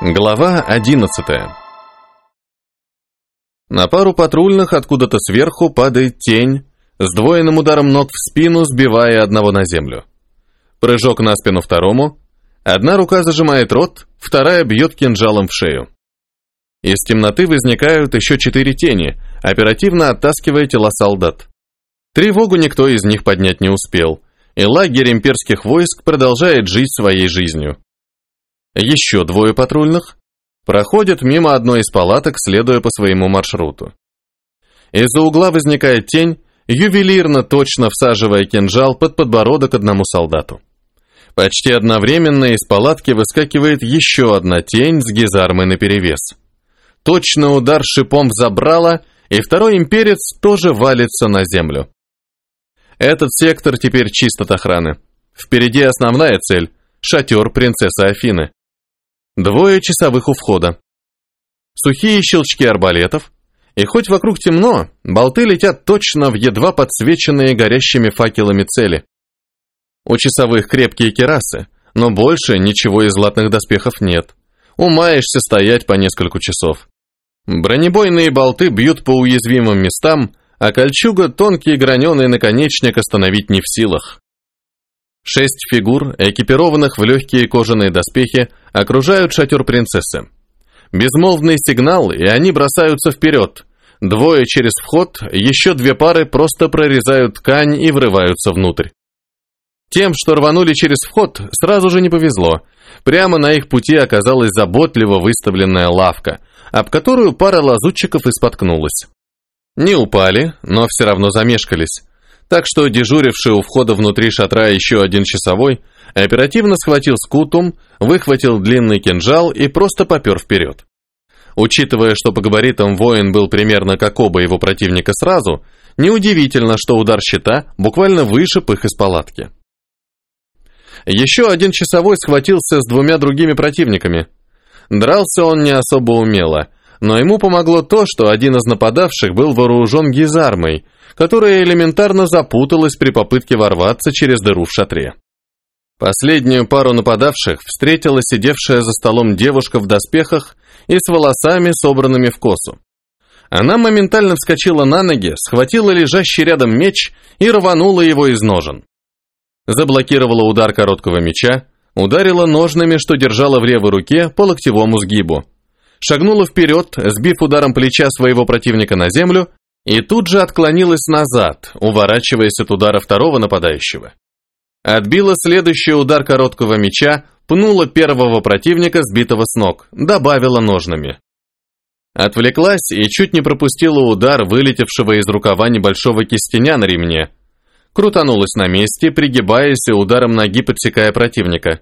Глава 11 На пару патрульных откуда-то сверху падает тень, с двойным ударом ног в спину, сбивая одного на землю. Прыжок на спину второму, одна рука зажимает рот, вторая бьет кинжалом в шею. Из темноты возникают еще четыре тени, оперативно оттаскивая тела солдат. Тревогу никто из них поднять не успел, и лагерь имперских войск продолжает жить своей жизнью. Еще двое патрульных проходят мимо одной из палаток, следуя по своему маршруту. Из-за угла возникает тень, ювелирно точно всаживая кинжал под подбородок одному солдату. Почти одновременно из палатки выскакивает еще одна тень с гизармой наперевес. Точно удар шипом в забрало, и второй имперец тоже валится на землю. Этот сектор теперь чист от охраны. Впереди основная цель – шатер принцессы Афины. Двое часовых у входа. Сухие щелчки арбалетов, и хоть вокруг темно, болты летят точно в едва подсвеченные горящими факелами цели. У часовых крепкие керасы, но больше ничего из златных доспехов нет. Умаешься стоять по несколько часов. Бронебойные болты бьют по уязвимым местам, а кольчуга тонкий граненый наконечник остановить не в силах. Шесть фигур, экипированных в легкие кожаные доспехи, окружают шатер принцессы. Безмолвный сигнал, и они бросаются вперед. Двое через вход, еще две пары просто прорезают ткань и врываются внутрь. Тем, что рванули через вход, сразу же не повезло. Прямо на их пути оказалась заботливо выставленная лавка, об которую пара лазутчиков и споткнулась. Не упали, но все равно замешкались так что дежуривший у входа внутри шатра еще один часовой оперативно схватил скутум, выхватил длинный кинжал и просто попер вперед. Учитывая, что по габаритам воин был примерно как оба его противника сразу, неудивительно, что удар щита буквально вышиб их из палатки. Еще один часовой схватился с двумя другими противниками. Дрался он не особо умело, но ему помогло то, что один из нападавших был вооружен гизармой – которая элементарно запуталась при попытке ворваться через дыру в шатре. Последнюю пару нападавших встретила сидевшая за столом девушка в доспехах и с волосами, собранными в косу. Она моментально вскочила на ноги, схватила лежащий рядом меч и рванула его из ножен. Заблокировала удар короткого меча, ударила ножными, что держала в левой руке, по локтевому сгибу. Шагнула вперед, сбив ударом плеча своего противника на землю и тут же отклонилась назад, уворачиваясь от удара второго нападающего. Отбила следующий удар короткого меча, пнула первого противника, сбитого с ног, добавила ножными. Отвлеклась и чуть не пропустила удар, вылетевшего из рукава небольшого кистеня на ремне. Крутанулась на месте, пригибаясь и ударом ноги подсекая противника.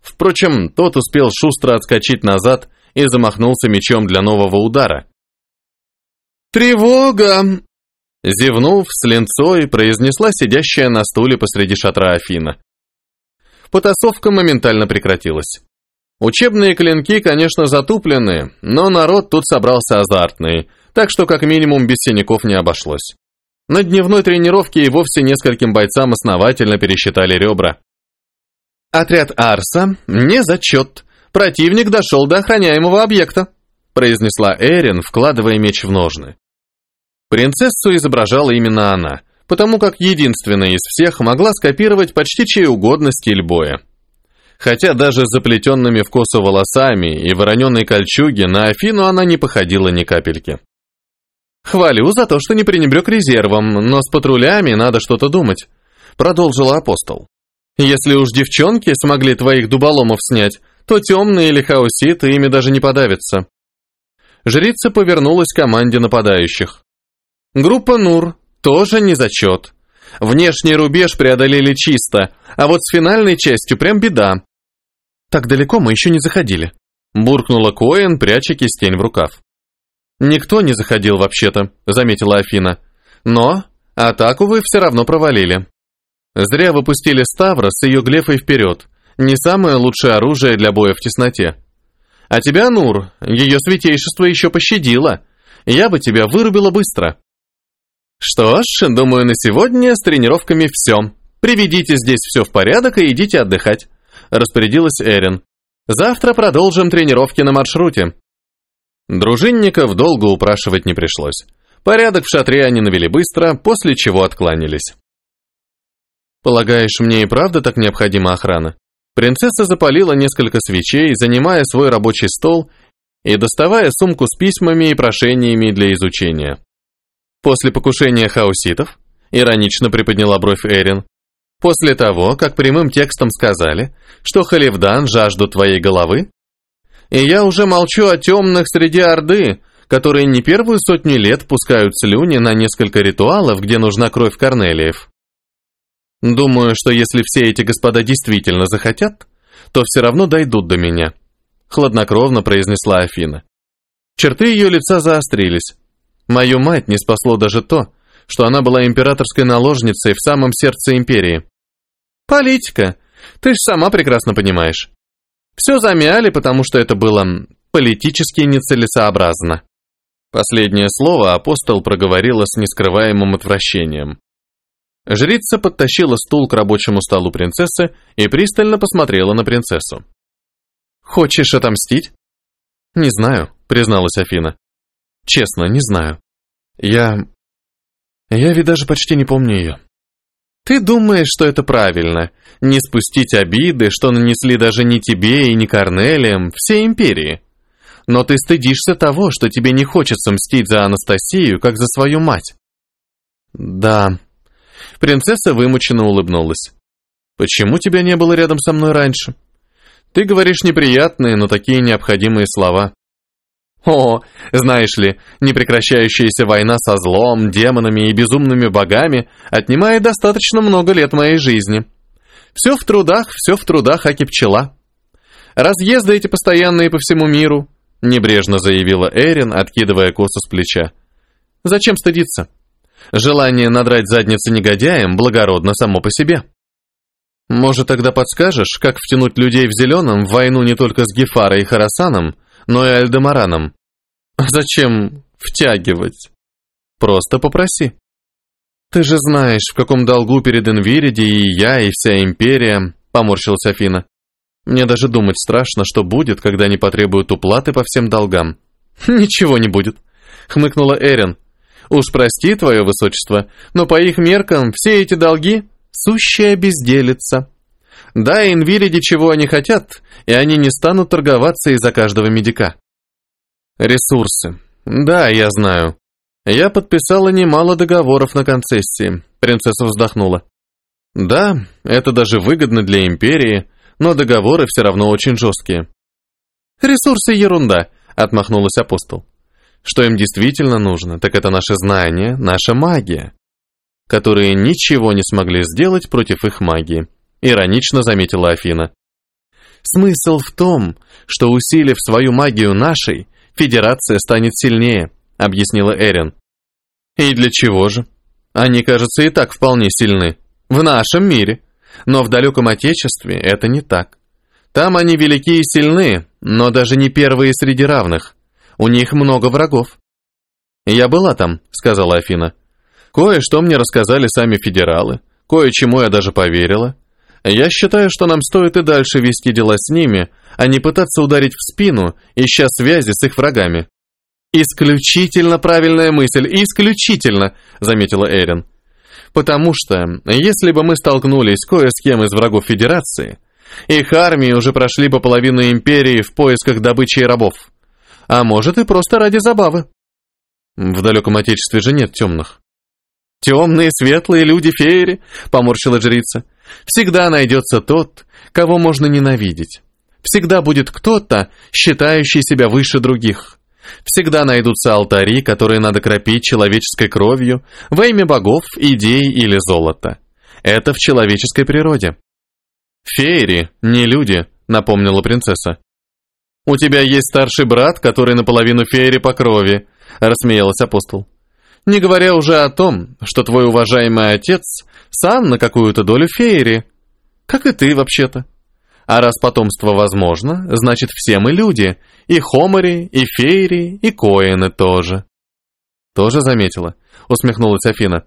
Впрочем, тот успел шустро отскочить назад и замахнулся мечом для нового удара – «Тревога!» Зевнув с линцой, произнесла сидящая на стуле посреди шатра Афина. Потасовка моментально прекратилась. Учебные клинки, конечно, затуплены, но народ тут собрался азартный, так что как минимум без синяков не обошлось. На дневной тренировке и вовсе нескольким бойцам основательно пересчитали ребра. «Отряд Арса, не зачет. Противник дошел до охраняемого объекта», произнесла Эрин, вкладывая меч в ножны. Принцессу изображала именно она, потому как единственная из всех могла скопировать почти чей угодно стиль боя. Хотя даже с заплетенными в косу волосами и вороненной кольчуги на Афину она не походила ни капельки. «Хвалю за то, что не пренебрег резервом, но с патрулями надо что-то думать», — продолжила апостол. «Если уж девчонки смогли твоих дуболомов снять, то темные или хаоситы ими даже не подавятся». Жрица повернулась к команде нападающих. Группа Нур тоже не зачет. Внешний рубеж преодолели чисто, а вот с финальной частью прям беда. Так далеко мы еще не заходили. Буркнула Коэн, пряча кистень в рукав. Никто не заходил вообще-то, заметила Афина. Но атаку вы все равно провалили. Зря выпустили Ставра с ее глефой вперед. Не самое лучшее оружие для боя в тесноте. А тебя, Нур, ее святейшество еще пощадило. Я бы тебя вырубила быстро. Что ж, думаю, на сегодня с тренировками все. Приведите здесь все в порядок и идите отдыхать, распорядилась Эрин. Завтра продолжим тренировки на маршруте. Дружинников долго упрашивать не пришлось. Порядок в шатре они навели быстро, после чего откланялись. «Полагаешь, мне и правда так необходима охрана?» Принцесса запалила несколько свечей, занимая свой рабочий стол и доставая сумку с письмами и прошениями для изучения. После покушения хауситов, иронично приподняла бровь Эрин, после того, как прямым текстом сказали, что Халивдан жаждут твоей головы, и я уже молчу о темных среди Орды, которые не первую сотню лет пускают слюни на несколько ритуалов, где нужна кровь Корнелиев. Думаю, что если все эти господа действительно захотят, то все равно дойдут до меня, хладнокровно произнесла Афина. Черты ее лица заострились. Мою мать не спасло даже то, что она была императорской наложницей в самом сердце империи. Политика. Ты ж сама прекрасно понимаешь. Все замяли, потому что это было политически нецелесообразно. Последнее слово апостол проговорила с нескрываемым отвращением. Жрица подтащила стул к рабочему столу принцессы и пристально посмотрела на принцессу. «Хочешь отомстить?» «Не знаю», — призналась Афина. «Честно, не знаю. Я... Я ведь даже почти не помню ее». «Ты думаешь, что это правильно? Не спустить обиды, что нанесли даже не тебе и не Корнелиям, всей империи. Но ты стыдишься того, что тебе не хочется мстить за Анастасию, как за свою мать». «Да», Принцесса вымученно улыбнулась. «Почему тебя не было рядом со мной раньше? Ты говоришь неприятные, но такие необходимые слова». «О, знаешь ли, непрекращающаяся война со злом, демонами и безумными богами отнимает достаточно много лет моей жизни. Все в трудах, все в трудах, аки пчела. Разъезды эти постоянные по всему миру», — небрежно заявила Эрин, откидывая косу с плеча. «Зачем стыдиться?» Желание надрать задницы негодяям благородно само по себе. Может, тогда подскажешь, как втянуть людей в зеленом в войну не только с Гефарой и Харасаном, но и Альдемараном? Зачем втягивать? Просто попроси. Ты же знаешь, в каком долгу перед Инвириди и я, и вся империя, поморщилась Афина. Мне даже думать страшно, что будет, когда они потребуют уплаты по всем долгам. Ничего не будет, хмыкнула Эрин. Уж прости, твое высочество, но по их меркам все эти долги – сущая безделица. Да, инвириди чего они хотят, и они не станут торговаться из-за каждого медика. Ресурсы. Да, я знаю. Я подписала немало договоров на концессии. Принцесса вздохнула. Да, это даже выгодно для империи, но договоры все равно очень жесткие. Ресурсы ерунда, отмахнулась апостол. Что им действительно нужно, так это наше знание, наша магия, которые ничего не смогли сделать против их магии, иронично заметила Афина. Смысл в том, что усилив свою магию нашей, Федерация станет сильнее, объяснила Эрин. И для чего же? Они, кажется, и так вполне сильны. В нашем мире. Но в далеком Отечестве это не так. Там они велики и сильны, но даже не первые среди равных. У них много врагов. Я была там, сказала Афина. Кое-что мне рассказали сами федералы, кое-чему я даже поверила. Я считаю, что нам стоит и дальше вести дела с ними, а не пытаться ударить в спину, ища связи с их врагами. Исключительно правильная мысль, исключительно, заметила Эрин. Потому что, если бы мы столкнулись кое с кем из врагов Федерации, их армии уже прошли по половину империи в поисках добычи рабов а может и просто ради забавы. В далеком отечестве же нет темных. Темные, светлые люди феери, поморщила жрица. Всегда найдется тот, кого можно ненавидеть. Всегда будет кто-то, считающий себя выше других. Всегда найдутся алтари, которые надо кропить человеческой кровью во имя богов, идей или золота. Это в человеческой природе. Феери, не люди, напомнила принцесса. «У тебя есть старший брат, который наполовину феери по крови», — рассмеялась апостол. «Не говоря уже о том, что твой уважаемый отец сам на какую-то долю феери, как и ты вообще-то. А раз потомство возможно, значит все мы люди, и хомори, и феери, и коины тоже». «Тоже заметила», — усмехнулась Афина.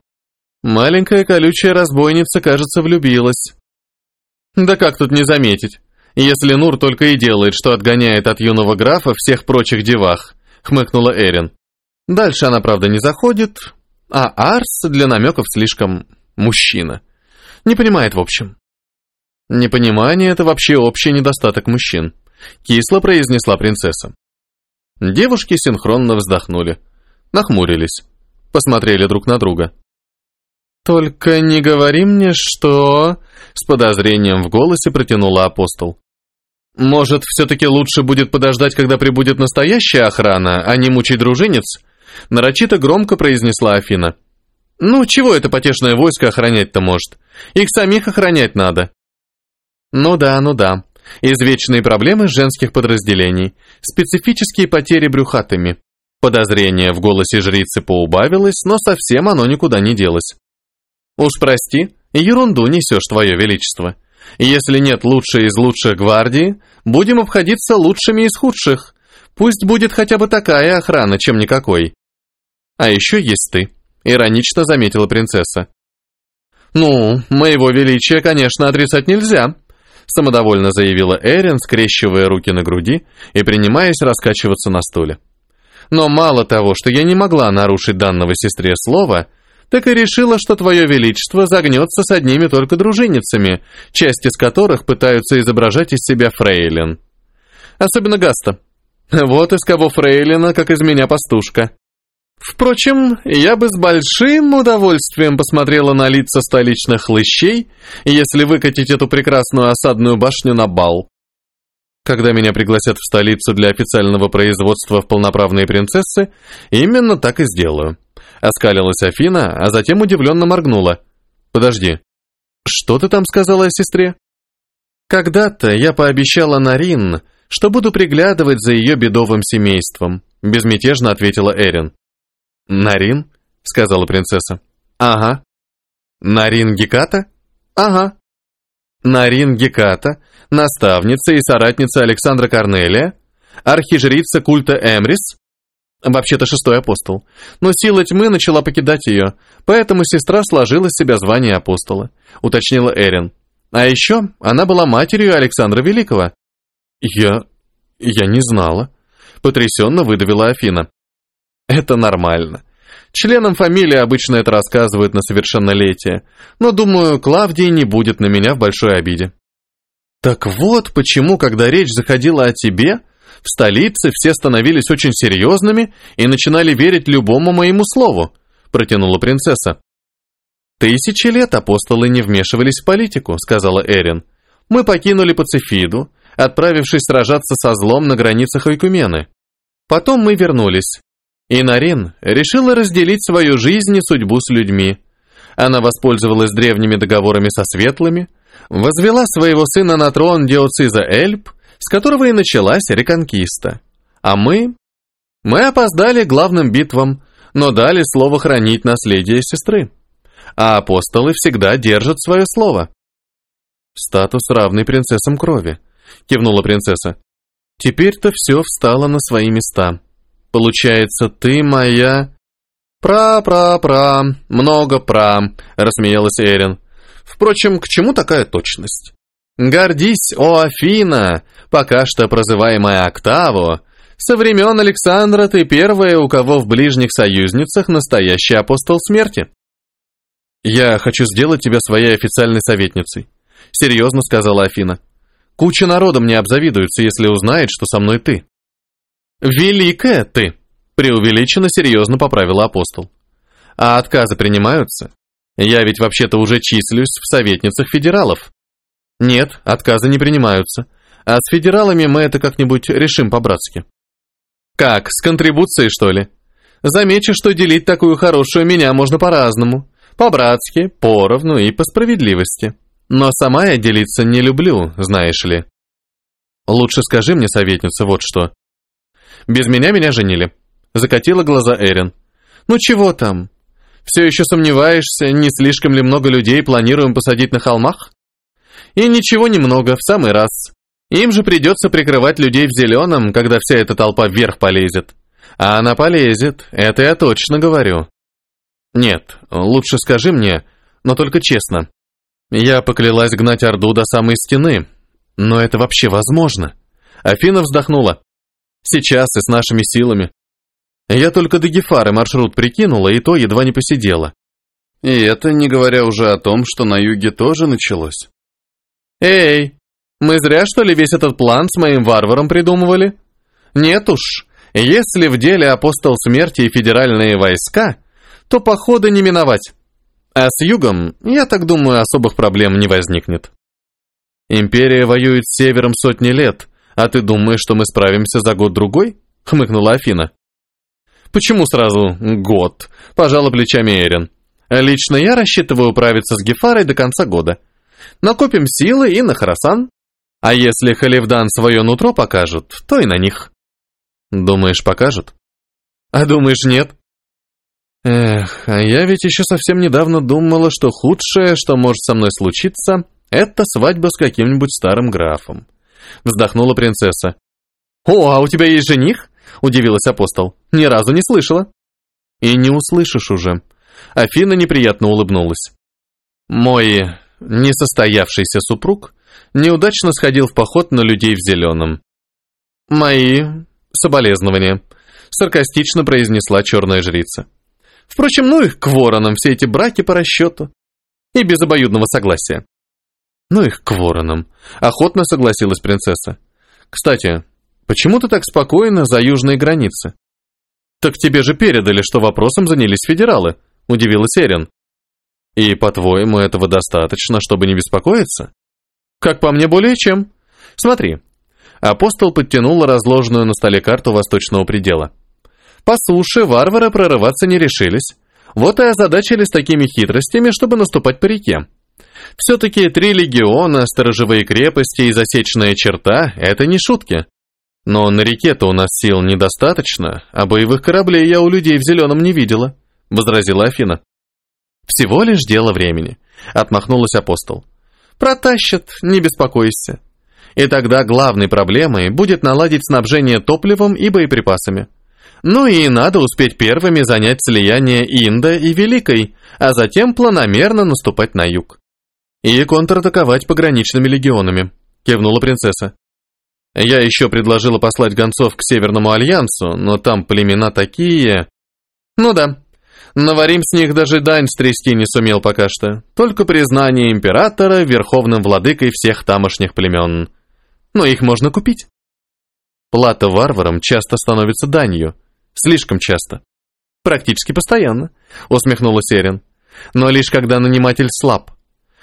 «Маленькая колючая разбойница, кажется, влюбилась». «Да как тут не заметить? Если Нур только и делает, что отгоняет от юного графа всех прочих девах», — хмыкнула Эрин. Дальше она, правда, не заходит, а Арс для намеков слишком мужчина. Не понимает, в общем. Непонимание — это вообще общий недостаток мужчин, кисло произнесла принцесса. Девушки синхронно вздохнули, нахмурились, посмотрели друг на друга. «Только не говори мне, что...» С подозрением в голосе протянула апостол. «Может, все-таки лучше будет подождать, когда прибудет настоящая охрана, а не мучить дружинец?» Нарочито громко произнесла Афина. «Ну, чего это потешное войско охранять-то может? Их самих охранять надо». «Ну да, ну да. Извечные проблемы женских подразделений. Специфические потери брюхатыми». Подозрение в голосе жрицы поубавилось, но совсем оно никуда не делось. «Уж прости, ерунду несешь, твое величество. Если нет лучшей из лучших гвардии, будем обходиться лучшими из худших. Пусть будет хотя бы такая охрана, чем никакой». «А еще есть ты», — иронично заметила принцесса. «Ну, моего величия, конечно, отрицать нельзя», — самодовольно заявила Эрин, скрещивая руки на груди и принимаясь раскачиваться на стуле. «Но мало того, что я не могла нарушить данного сестре слова, так и решила, что твое величество загнется с одними только дружинницами, часть из которых пытаются изображать из себя фрейлин. Особенно Гаста. Вот из кого фрейлина, как из меня пастушка». Впрочем, я бы с большим удовольствием посмотрела на лица столичных хлыщей, если выкатить эту прекрасную осадную башню на бал. Когда меня пригласят в столицу для официального производства в полноправные принцессы, именно так и сделаю. Оскалилась Афина, а затем удивленно моргнула. «Подожди, что ты там сказала о сестре?» «Когда-то я пообещала Нарин, что буду приглядывать за ее бедовым семейством», безмятежно ответила Эрин. «Нарин?» — сказала принцесса. «Ага». «Нарин Геката?» «Ага». Нарин Геката, наставница и соратница Александра Корнелия, архижрица культа Эмрис, вообще-то шестой апостол, но сила тьмы начала покидать ее, поэтому сестра сложила с себя звание апостола, уточнила Эрин. А еще она была матерью Александра Великого. Я... я не знала. Потрясенно выдавила Афина. Это нормально. Членам фамилии обычно это рассказывают на совершеннолетие, но, думаю, Клавдий не будет на меня в большой обиде. Так вот, почему, когда речь заходила о тебе, в столице все становились очень серьезными и начинали верить любому моему слову, протянула принцесса. Тысячи лет апостолы не вмешивались в политику, сказала Эрин. Мы покинули Пацифиду, отправившись сражаться со злом на границах Ойкумены. Потом мы вернулись, и Нарин решила разделить свою жизнь и судьбу с людьми. Она воспользовалась древними договорами со светлыми, возвела своего сына на трон Диоциза Эльп, с которого и началась реконкиста. А мы? Мы опоздали главным битвам, но дали слово хранить наследие сестры. А апостолы всегда держат свое слово. Статус равный принцессам крови, кивнула принцесса. Теперь-то все встало на свои места. Получается, ты моя...» «Пра-пра-пра, много пра», — рассмеялась Эрин. «Впрочем, к чему такая точность? Гордись, о Афина, пока что прозываемая Октаво. Со времен Александра ты первая, у кого в ближних союзницах настоящий апостол смерти». «Я хочу сделать тебя своей официальной советницей», — серьезно сказала Афина. «Куча народа мне обзавидуется, если узнает, что со мной ты». «Великая ты!» — преувеличенно серьезно поправила апостол. «А отказы принимаются? Я ведь вообще-то уже числюсь в советницах федералов». «Нет, отказы не принимаются. А с федералами мы это как-нибудь решим по-братски». «Как, с контрибуцией, что ли? Замечу, что делить такую хорошую меня можно по-разному. По-братски, поровну и по справедливости. Но сама я делиться не люблю, знаешь ли». «Лучше скажи мне, советница, вот что. Без меня меня женили. Закатила глаза Эрин. Ну чего там? Все еще сомневаешься, не слишком ли много людей планируем посадить на холмах? И ничего немного, в самый раз. Им же придется прикрывать людей в зеленом, когда вся эта толпа вверх полезет. А она полезет, это я точно говорю. Нет, лучше скажи мне, но только честно. Я поклялась гнать Орду до самой стены. Но это вообще возможно? Афина вздохнула. Сейчас и с нашими силами. Я только до Гефары маршрут прикинула, и то едва не посидела. И это не говоря уже о том, что на юге тоже началось. Эй, мы зря, что ли, весь этот план с моим варваром придумывали? Нет уж, если в деле апостол смерти и федеральные войска, то похода не миновать. А с югом, я так думаю, особых проблем не возникнет. Империя воюет с севером сотни лет, а ты думаешь, что мы справимся за год-другой? Хмыкнула Афина. Почему сразу год? Пожала плечами Эрин. Лично я рассчитываю управиться с Гефарой до конца года. Накопим силы и на Харасан. А если Халивдан свое нутро покажут, то и на них. Думаешь, покажут? А думаешь, нет? Эх, а я ведь еще совсем недавно думала, что худшее, что может со мной случиться, это свадьба с каким-нибудь старым графом. Вздохнула принцесса. О, а у тебя есть жених? Удивилась апостол. Ни разу не слышала. И не услышишь уже. Афина неприятно улыбнулась. Мой несостоявшийся супруг неудачно сходил в поход на людей в зеленом. «Мои соболезнования», — саркастично произнесла черная жрица. «Впрочем, ну их к воронам, все эти браки по расчету. И без обоюдного согласия». «Ну их к воронам», — охотно согласилась принцесса. «Кстати, почему ты так спокойно за южные границы?» «Так тебе же передали, что вопросом занялись федералы», — удивилась Эрин. «И, по-твоему, этого достаточно, чтобы не беспокоиться?» «Как по мне, более чем. Смотри». Апостол подтянул разложенную на столе карту восточного предела. По суше варвары прорываться не решились. Вот и озадачились такими хитростями, чтобы наступать по реке. Все-таки три легиона, сторожевые крепости и засечная черта – это не шутки. Но на реке-то у нас сил недостаточно, а боевых кораблей я у людей в зеленом не видела, – возразила Афина. Всего лишь дело времени, – отмахнулась апостол. Протащат, не беспокойся. И тогда главной проблемой будет наладить снабжение топливом и боеприпасами. Ну и надо успеть первыми занять слияние Инда и Великой, а затем планомерно наступать на юг. И контратаковать пограничными легионами, кивнула принцесса. Я еще предложила послать гонцов к Северному Альянсу, но там племена такие... Ну да, Наварим с них даже дань стрясти не сумел пока что, только признание императора верховным владыкой всех тамошних племен. Но их можно купить. Плата варварам часто становится данью, Слишком часто. Практически постоянно, усмехнулась Эрин. Но лишь когда наниматель слаб.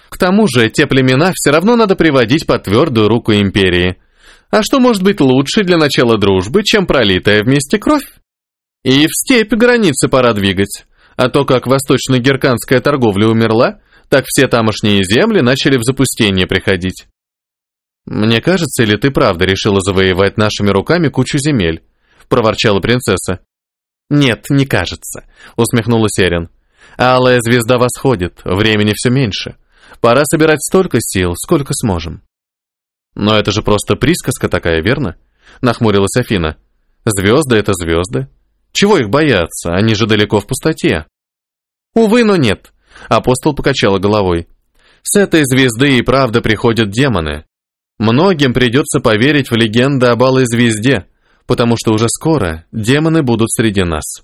К тому же, те племена все равно надо приводить под твердую руку империи. А что может быть лучше для начала дружбы, чем пролитая вместе кровь? И в степь границы пора двигать. А то, как восточно-герканская торговля умерла, так все тамошние земли начали в запустение приходить. Мне кажется, или ты правда решила завоевать нашими руками кучу земель? проворчала принцесса. «Нет, не кажется», — усмехнулась Эрин. «Алая звезда восходит, времени все меньше. Пора собирать столько сил, сколько сможем». «Но это же просто присказка такая, верно?» — нахмурилась Афина. «Звезды — это звезды. Чего их бояться? Они же далеко в пустоте». «Увы, но нет», — апостол покачала головой. «С этой звезды и правда приходят демоны. Многим придется поверить в легенды об алой звезде, потому что уже скоро демоны будут среди нас.